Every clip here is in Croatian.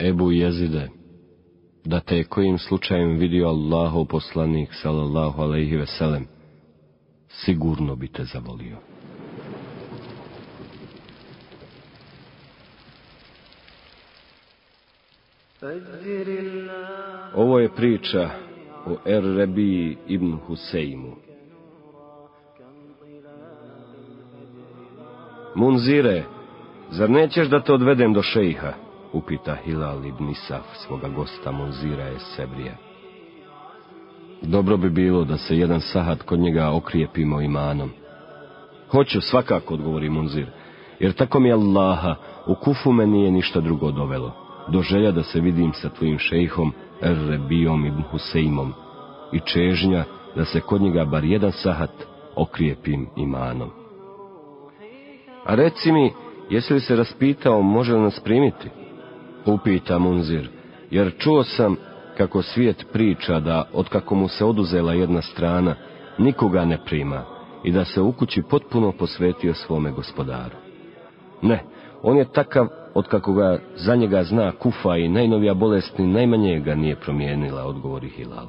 Ebu jezide, da te kojim slučajem vidio Allahov poslanik, sallallahu alaihi veselem, sigurno bi te zavolio. Ovo je priča o Er Rebi ibn Huseimu. Munzire, zar nećeš da te odvedem do šejha? Upita Hilal ibn Isaf svoga gosta Munzira je Sebrija. Dobro bi bilo da se jedan sahat kod njega okrijepimo imanom. Hoću svakako, odgovori Munzir, jer tako mi Allaha, u kufu me nije ništa drugo dovelo, do želja da se vidim sa tvojim šejhom Errebijom ibn Huseimom i čežnja da se kod njega bar jedan sahat okrijepim imanom. A reci mi, jesi li se raspitao, može li nas primiti? Upita Munzir, jer čuo sam kako svijet priča da, otkako mu se oduzela jedna strana, nikoga ne prima i da se u kući potpuno posvetio svome gospodaru. Ne, on je takav otkako ga za njega zna kufa i najnovija bolest ni najmanje ga nije promijenila, odgovori Hilal.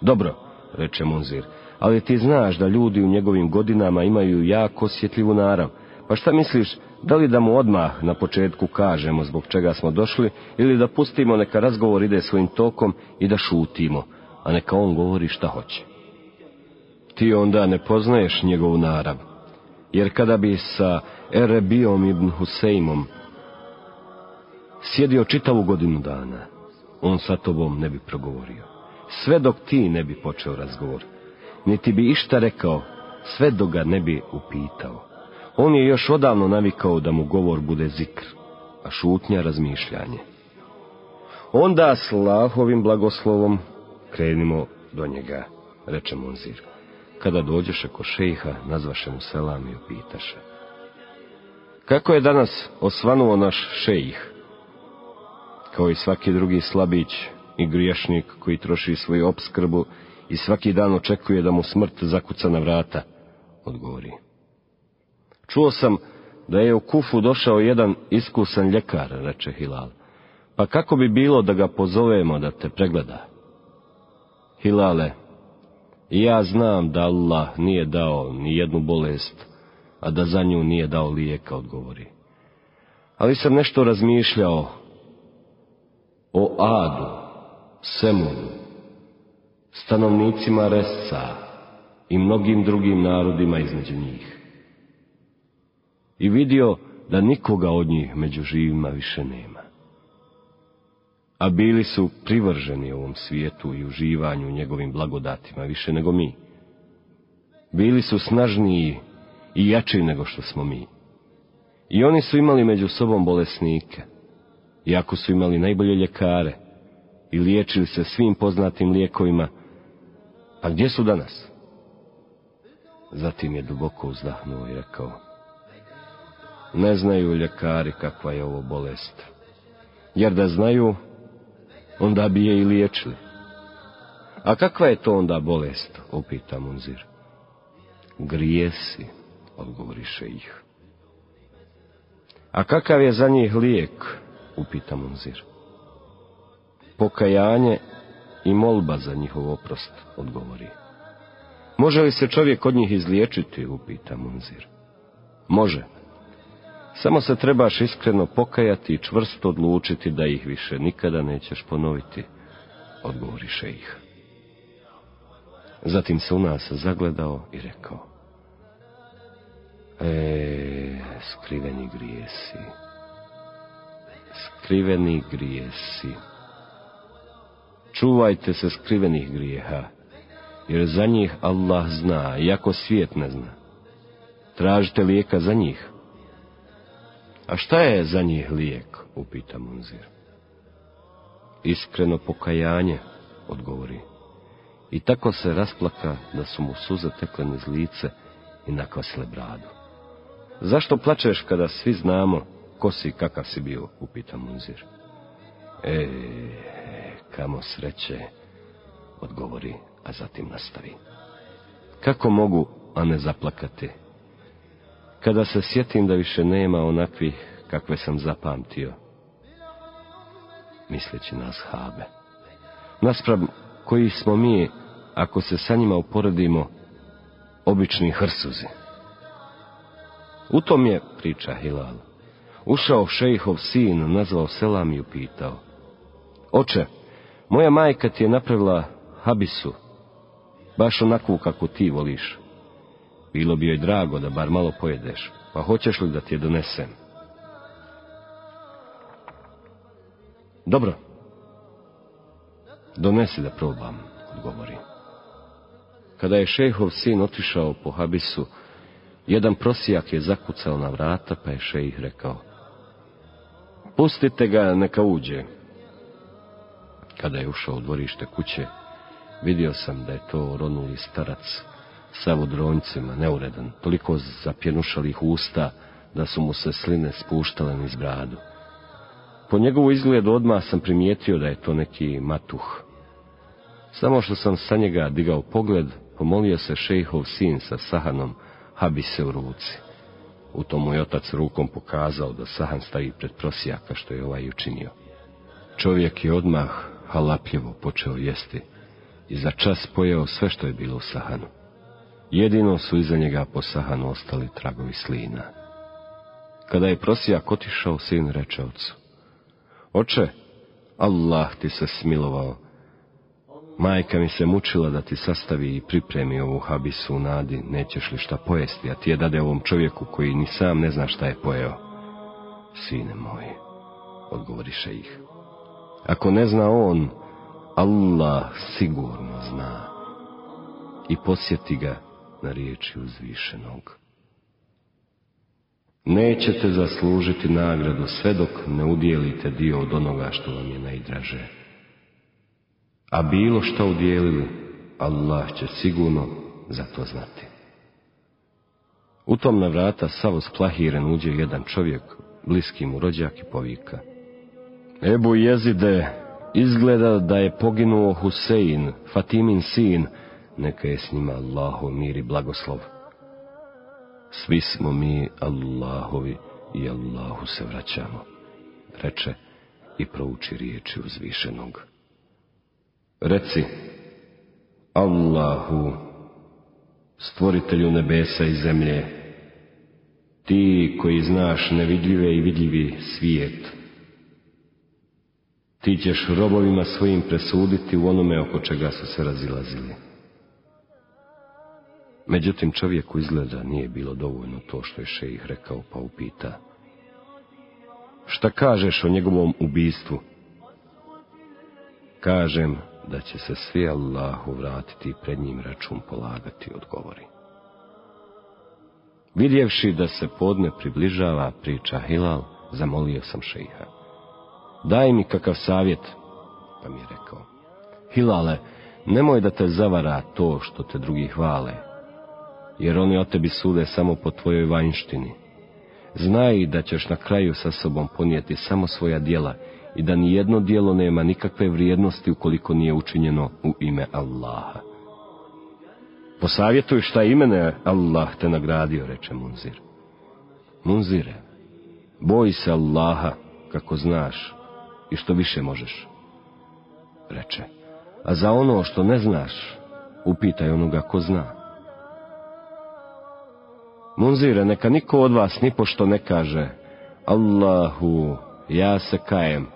Dobro, reče Munzir, ali ti znaš da ljudi u njegovim godinama imaju jako osjetljivu narav, pa šta misliš, da li da mu odmah na početku kažemo zbog čega smo došli, ili da pustimo neka razgovor ide svojim tokom i da šutimo, a neka on govori šta hoće. Ti onda ne poznaješ njegovu narav, jer kada bi sa Erebijom ibn Huseimom sjedio čitavu godinu dana, on sa tobom ne bi progovorio. Sve dok ti ne bi počeo razgovor, niti bi išta rekao, sve dok ga ne bi upitao. On je još odavno navikao da mu govor bude zikr, a šutnja razmišljanje. Onda s Lahovim blagoslovom krenimo do njega, reče Monzir. Kada dođeše ko šejha, nazvaše mu selam i upitaše. Kako je danas osvanuo naš šejih? Kao i svaki drugi slabić i griješnik koji troši svoju opskrbu i svaki dan očekuje da mu smrt zakuca na vrata, odgovori. Čuo sam da je u Kufu došao jedan iskusan ljekar, reče Hilal. Pa kako bi bilo da ga pozovemo da te pregleda? Hilale, ja znam da Allah nije dao ni jednu bolest, a da za nju nije dao lijeka, odgovori. Ali sam nešto razmišljao o Adu, Semunu, stanovnicima Resca i mnogim drugim narodima između njih i vidio da nikoga od njih među živima više nema. A bili su privrženi ovom svijetu i uživanju njegovim blagodatima više nego mi. Bili su snažniji i jači nego što smo mi. I oni su imali među sobom bolesnike, iako su imali najbolje ljekare i liječili se svim poznatim lijekovima, a gdje su danas? Zatim je duboko uzdahnuo i rekao, ne znaju ljekari kakva je ovo bolest. Jer da znaju, onda bi je i liječili. A kakva je to onda bolest, upita Munzir. Grijesi, odgovoriše ih. A kakav je za njih lijek, upita Munzir. Pokajanje i molba za njihov oprost, odgovori. Može li se čovjek od njih izliječiti, upita Munzir. Može, samo se trebaš iskreno pokajati i čvrsto odlučiti da ih više nikada nećeš ponoviti, odgovoriše ih. Zatim se u nas zagledao i rekao. E, skriveni grijesi, skriveni grijesi. Čuvajte se skrivenih grijeha, jer za njih Allah zna, iako svijet ne zna. Tražite lijeka za njih, a šta je za njih lijek, upita Munzir. Iskreno pokajanje, odgovori. I tako se rasplaka da su mu suze tekle niz lice i nakvasile bradu. Zašto plačeš kada svi znamo ko si kakav si bio, upita Munzir. E, kamo sreće, odgovori, a zatim nastavi. Kako mogu, a ne zaplakati, kada se sjetim da više nema onakvih kakve sam zapamtio. misleći na ashabe. Naspram koji smo mi, ako se sa njima uporedimo, obični hrsuzi. U tom je, priča Hilal, ušao šejhov sin, nazvao selam i upitao. Oče, moja majka ti je napravila habisu, baš onakvu kako ti voliš. Bilo bi joj drago da bar malo pojedeš, pa hoćeš li da ti je donesem? Dobro. Donesi da probam, odgovori. Kada je šejhov sin otišao po habisu, jedan prosijak je zakucao na vrata, pa je šejih rekao. Pustite ga, neka uđe. Kada je ušao u dvorište kuće, vidio sam da je to ronuli starac, sav u dronjcima, neuredan, toliko zapjenušalih usta, da su mu se sline spuštale niz bradu. Po njegovu izgledu odmah sam primijetio da je to neki matuh. Samo što sam sa njega digao pogled, pomolio se šejhov sin sa sahanom, habise u ruci. U tomu je otac rukom pokazao da sahan stavi pred prosijaka što je ovaj učinio. Čovjek je odmah halapljivo počeo jesti i za čas pojeo sve što je bilo u sahanu. Jedino su iza njega po sahanu ostali tragovi slina. Kada je prosijak otišao, sin reče ocu. Oče, Allah ti se smilovao. Majka mi se mučila da ti sastavi i pripremi ovu habisu u nadi, nećeš li šta pojesti, a ti je dade ovom čovjeku koji ni sam ne zna šta je pojeo. Sine moj, odgovoriše ih. Ako ne zna on, Allah sigurno zna. I posjeti ga na riječi uzvišenog. Nećete zaslužiti nagradu sve dok ne udjelite dio od onoga što vam je najdraže. A bilo što udjelili, Allah će sigurno za to znati. U tom na vrata sav splahiren uđe jedan čovjek, bliski mu rođak i povika. Ebu jezide, izgleda da je poginuo Husein, Fatimin sin, neka je s njima mir i blagoslov. Svi smo mi Allahovi i Allahu se vraćamo, reče i prouči riječi uzvišenog. Reci, Allahu, stvoritelju nebesa i zemlje, ti koji znaš nevidljive i vidljivi svijet, ti ćeš robovima svojim presuditi u onome oko čega su se razilazili. Međutim, čovjeku izgleda nije bilo dovoljno to što je šejih rekao, pa upita. Šta kažeš o njegovom ubistvu? Kažem da će se svi Allahu vratiti i pred njim račun polagati, odgovori. Vidjevši da se podne približava priča Hilal, zamolio sam šeha. Daj mi kakav savjet, pa mi je rekao. Hilale, nemoj da te zavara to što te drugi hvale, jer oni o tebi sude samo po tvojoj vanjštini. Znaj da ćeš na kraju sa sobom ponijeti samo svoja djela i da ni jedno djelo nema nikakve vrijednosti ukoliko nije učinjeno u ime Allaha. Posavjetuj šta imene Allah te nagradio, reče Munzir. Munzire, boj se Allaha, kako znaš, i što više možeš. Reče, a za ono što ne znaš, upitaj onoga ko zna. Munzire, neka niko od vas ni pošto ne kaže, Allahu, ja se kajem,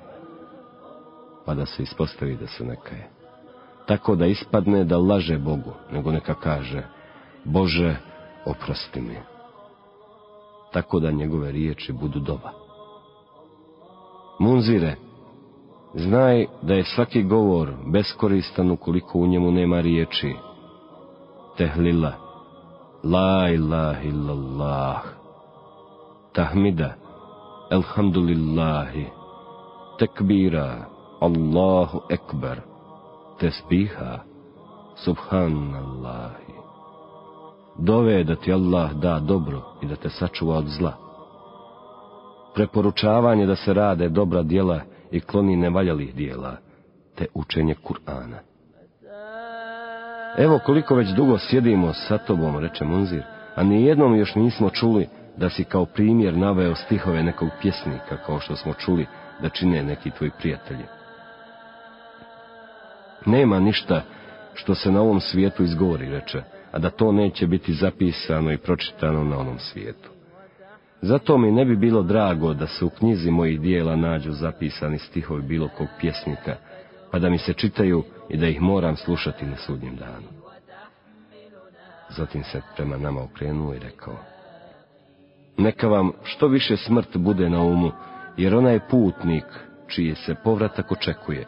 pa da se ispostavi da se ne kaje. Tako da ispadne da laže Bogu, nego neka kaže, Bože, oprosti mi. Tako da njegove riječi budu doba. Munzire, znaj da je svaki govor beskoristan ukoliko u njemu nema riječi. Tehlila, La ilaha illallah. Tahmida. Elhamdulillahi. Tekbira. Allahu ekber. Tesbiha. Subhanallahi. Dove da ti Allah da dobro i da te sačuva od zla. Preporučavanje da se rade dobra djela i kloni nevaljalih dijela, te učenje Kur'ana. Evo koliko već dugo sjedimo sa tobom, reče Munzir, a nijednom još nismo čuli da si kao primjer naveo stihove nekog pjesnika, kao što smo čuli da čine neki tvoji prijatelji. Nema ništa što se na ovom svijetu izgovori, reče, a da to neće biti zapisano i pročitano na onom svijetu. Zato mi ne bi bilo drago da se u knjizi mojih dijela nađu zapisani stihovi bilo kog pjesnika, pa da mi se čitaju i da ih moram slušati na sudnjem danu. Zatim se prema nama okrenuo i rekao, neka vam što više smrt bude na umu, jer ona je putnik čiji se povratak očekuje.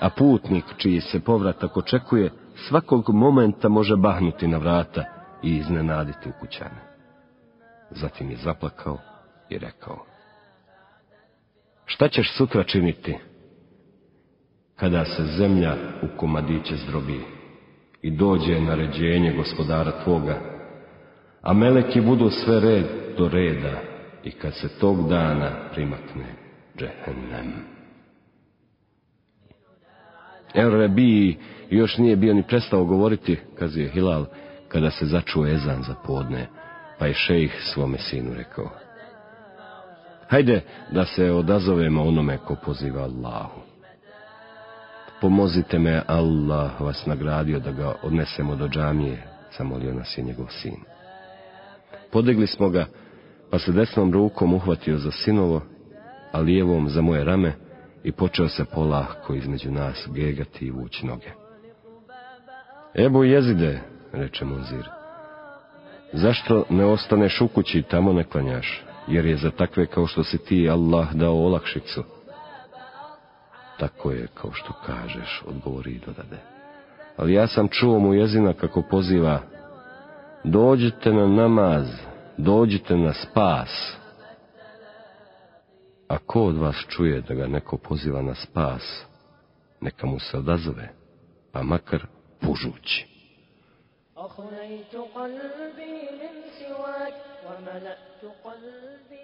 A putnik čiji se povratak očekuje, svakog momenta može bahnuti na vrata i iznenaditi u kućane. Zatim je zaplakao i rekao, šta ćeš sutra činiti? Kada se zemlja u komadiće zdrobi i dođe naređenje gospodara tvoga, a meleki budu sve red do reda i kad se tog dana primakne džehennem. Rebi još nije bio ni prestao govoriti, kazio Hilal, kada se začuo ezan za podne, pa je šejh svome sinu rekao. Hajde da se odazovemo onome ko poziva Allahu. Pomozite me, Allah vas nagradio da ga odnesemo do džamije, zamolio nas je njegov sin. Podigli smo ga, pa se desnom rukom uhvatio za sinovo, a lijevom za moje rame i počeo se polahko između nas gegati i vući noge. Ebu jezide, reče Munzir, zašto ne ostaneš u kući tamo ne klanjaš, jer je za takve kao što si ti Allah dao olakšicu. Tako je, kao što kažeš, odgovori i dodade. Ali ja sam čuo mu jezina kako poziva, dođite na namaz, dođite na spas. A ko od vas čuje da ga neko poziva na spas, neka mu se odazove, pa makar pužući.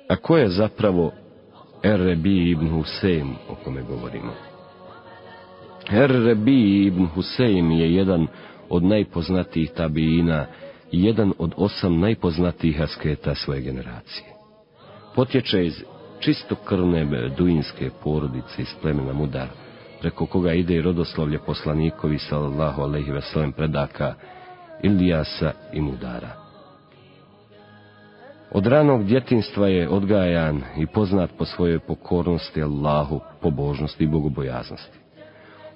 A ko je zapravo Errebi ibn Husein o kome govorimo? Errebi ibn Husein je jedan od najpoznatijih tabijina i jedan od osam najpoznatijih asketa svoje generacije. Potječe iz čistokrvne beduinske porodice iz plemena Mudar, preko koga ide i rodoslovlje poslanikovi sallallahu alaihi veselem predaka Ilijasa i Mudara. Od ranog djetinstva je odgajan i poznat po svojoj pokornosti Allahu, pobožnosti i bogobojaznosti.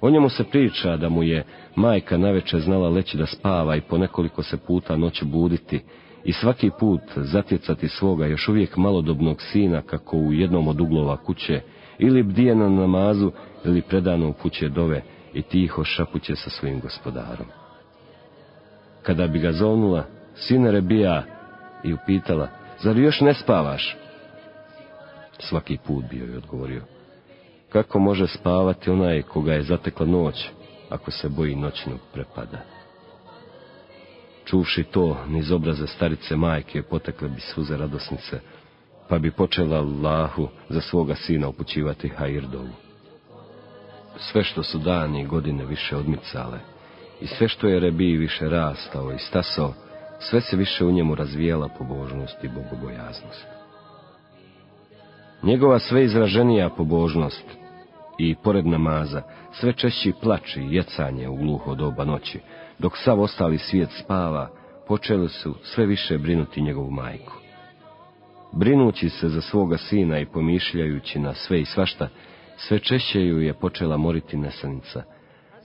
O njemu se priča da mu je majka naveče znala leći da spava i po nekoliko se puta noć buditi i svaki put zatjecati svoga još uvijek malodobnog sina kako u jednom od uglova kuće ili bdije na namazu ili predano u kuće dove i tiho šapuće sa svojim gospodarom. Kada bi ga zovnula, sine Rebija, i upitala, zar još ne spavaš? Svaki put bio je odgovorio, kako može spavati onaj koga je zatekla noć, ako se boji noćnog prepada? Čuvši to, niz obraze starice majke potekle bi suze radosnice, pa bi počela Allahu za svoga sina upućivati Hajirdovu. Sve što su dani i godine više odmicale, i sve što je Rebi više rastao i stasao, sve se više u njemu razvijela pobožnost i bogobojaznost. Njegova sve izraženija pobožnost i pored namaza, sve češći plači i jecanje u gluho doba noći, dok sav ostali svijet spava, počeli su sve više brinuti njegovu majku. Brinući se za svoga sina i pomišljajući na sve i svašta, sve češće ju je počela moriti nesanica,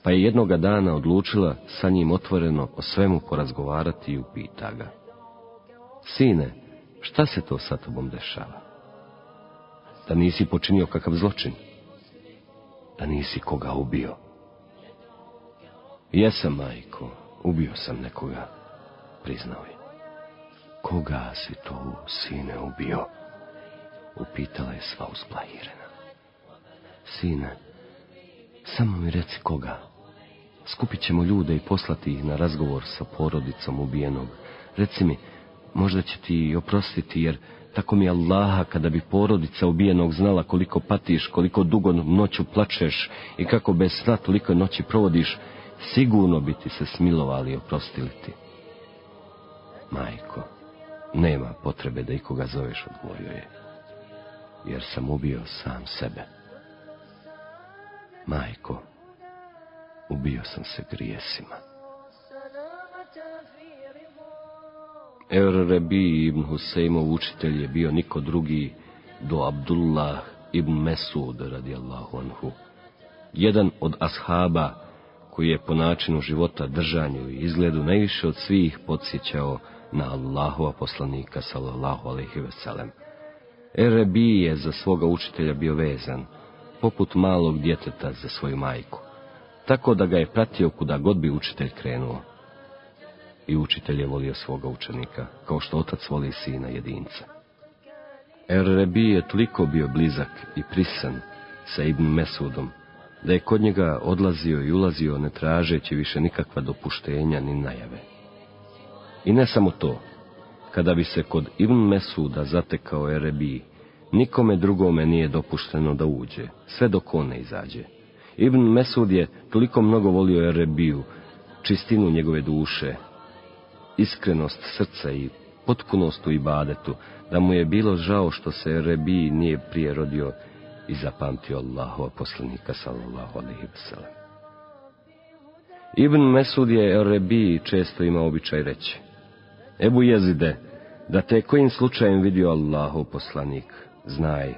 pa je jednoga dana odlučila sa njim otvoreno o svemu porazgovarati i upita ga. Sine, šta se to sa tobom dešava? Da nisi počinio kakav zločin? Da nisi koga ubio? Jesam, majko, ubio sam nekoga, priznao je. Koga si to, sine, ubio? Upitala je sva usplahirena. Sine, samo mi reci koga. Skupit ćemo ljude i poslati ih na razgovor sa porodicom ubijenog. Reci mi, možda će ti oprostiti, jer tako mi Allaha kada bi porodica ubijenog znala koliko patiš, koliko dugo noću plačeš i kako bez sna toliko noći provodiš, sigurno bi ti se smilovali i oprostili ti. Majko, nema potrebe da ikoga zoveš, odgovorio je, jer sam ubio sam sebe. Majko, ubio sam se grijesima. Er Rebi ibn Husejmov učitelj je bio niko drugi do Abdullah ibn Mesud radijallahu anhu. Jedan od ashaba koji je po načinu života, držanju i izgledu najviše od svih podsjećao na Allahova poslanika sallallahu alaihi veselem. Erebi je za svoga učitelja bio vezan, poput malog djeteta za svoju majku, tako da ga je pratio kuda god bi učitelj krenuo. I učitelj je volio svoga učenika, kao što otac voli sina jedinca. Erebi je toliko bio blizak i prisan sa Ibn Mesudom, da je kod njega odlazio i ulazio ne tražeći više nikakva dopuštenja ni najave. I ne samo to, kada bi se kod Ibn Mesuda zatekao Erebi, nikome drugome nije dopušteno da uđe, sve dok on ne izađe. Ibn Mesud je toliko mnogo volio Erebiju, čistinu njegove duše, iskrenost srca i potpunost u ibadetu, da mu je bilo žao što se Erebiji nije prije rodio i zapamtio Allahova poslanika sallallahu alaihi wasallam. Ibn Mesud je Erebiji često imao običaj reći. Ebu jezide, da te kojim slučajem vidio Allahov poslanik, znaj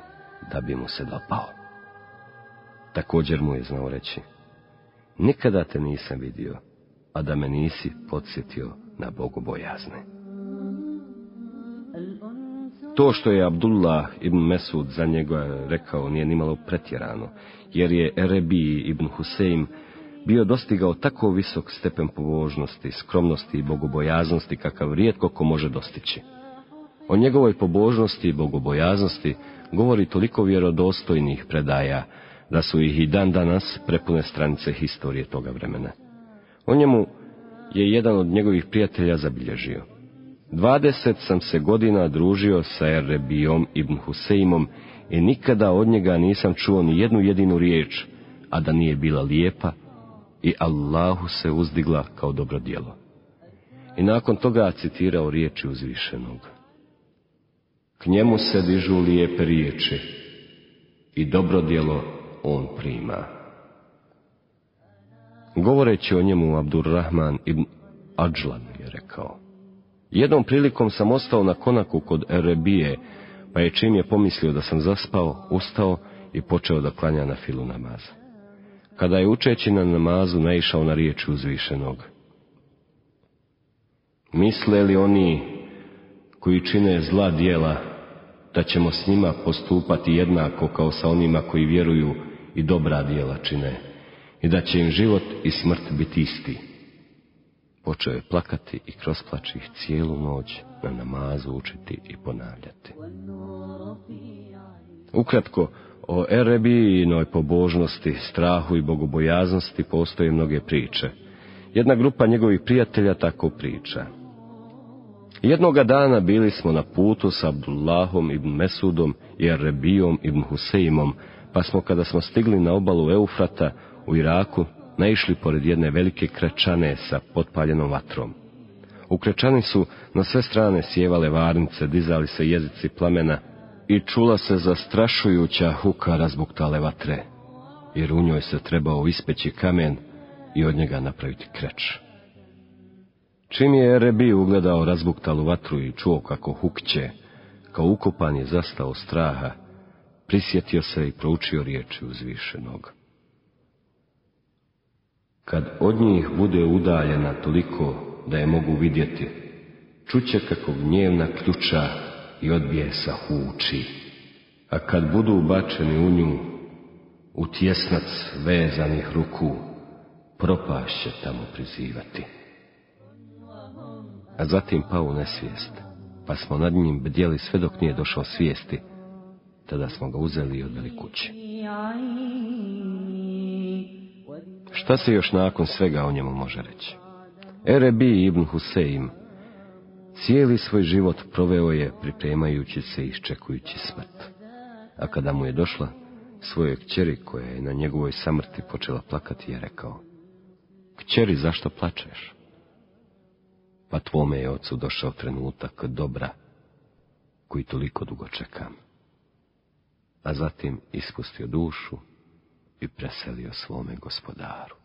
da bi mu se dopao. Također mu je znao reći, nikada te nisam vidio, a da me nisi podsjetio na bogobojazne. To što je Abdullah ibn Mesud za njega rekao nije nimalo pretjerano, jer je Erebi ibn Husein bio dostigao tako visok stepen pobožnosti, skromnosti i bogobojaznosti kakav rijetko ko može dostići. O njegovoj pobožnosti i bogobojaznosti govori toliko vjerodostojnih predaja, da su ih i dan danas prepune stranice historije toga vremena. O njemu je jedan od njegovih prijatelja zabilježio. Dvadeset sam se godina družio sa Erebijom ibn Huseimom i nikada od njega nisam čuo ni jednu jedinu riječ, a da nije bila lijepa i Allahu se uzdigla kao dobro djelo. I nakon toga citirao riječi uzvišenog. K njemu se dižu lijepe riječi i dobro djelo on prima. Govoreći o njemu, Abdurrahman ibn Adžlan je rekao. Jednom prilikom sam ostao na konaku kod Erebije, pa je čim je pomislio da sam zaspao, ustao i počeo da klanja na filu namaza. Kada je učeći na namazu naišao na riječ uzvišenog. Misle li oni koji čine zla dijela, da ćemo s njima postupati jednako kao sa onima koji vjeruju i dobra dijela čine, i da će im život i smrt biti isti. Počeo je plakati i kroz plač ih cijelu noć na namazu učiti i ponavljati. Ukratko, o Erebijinoj pobožnosti, strahu i bogobojaznosti postoje mnoge priče. Jedna grupa njegovih prijatelja tako priča. Jednoga dana bili smo na putu sa Abdullahom ibn Mesudom i Erebijom ibn Huseimom, pa smo kada smo stigli na obalu Eufrata u Iraku, naišli pored jedne velike krečane sa potpaljenom vatrom. U krečani su na sve strane sjevale varnice, dizali se jezici plamena i čula se zastrašujuća huka razbuktale vatre, jer u njoj se trebao ispeći kamen i od njega napraviti kreč. Čim je Rebi ugledao razbuktalu vatru i čuo kako hukće, kao ukopan je zastao straha, prisjetio se i proučio riječi uzvišenog. Kad od njih bude udaljena toliko da je mogu vidjeti, čuće kako gnjevna ključa i od bijesa huči, a kad budu ubačeni u nju, u tjesnac vezanih ruku, propašće tamo prizivati. A zatim pao u nesvijest, pa smo nad njim bdjeli sve dok nije došao svijesti, tada smo ga uzeli i odveli kući. Šta se još nakon svega o njemu može reći? Erebi ibn Huseim cijeli svoj život proveo je pripremajući se i iščekujući smrt. A kada mu je došla svoje kćeri koja je na njegovoj samrti počela plakati je rekao Kćeri, zašto plačeš? Pa tvome je ocu došao trenutak dobra koji toliko dugo čekam. A zatim ispustio dušu i preselio svome gospodaru.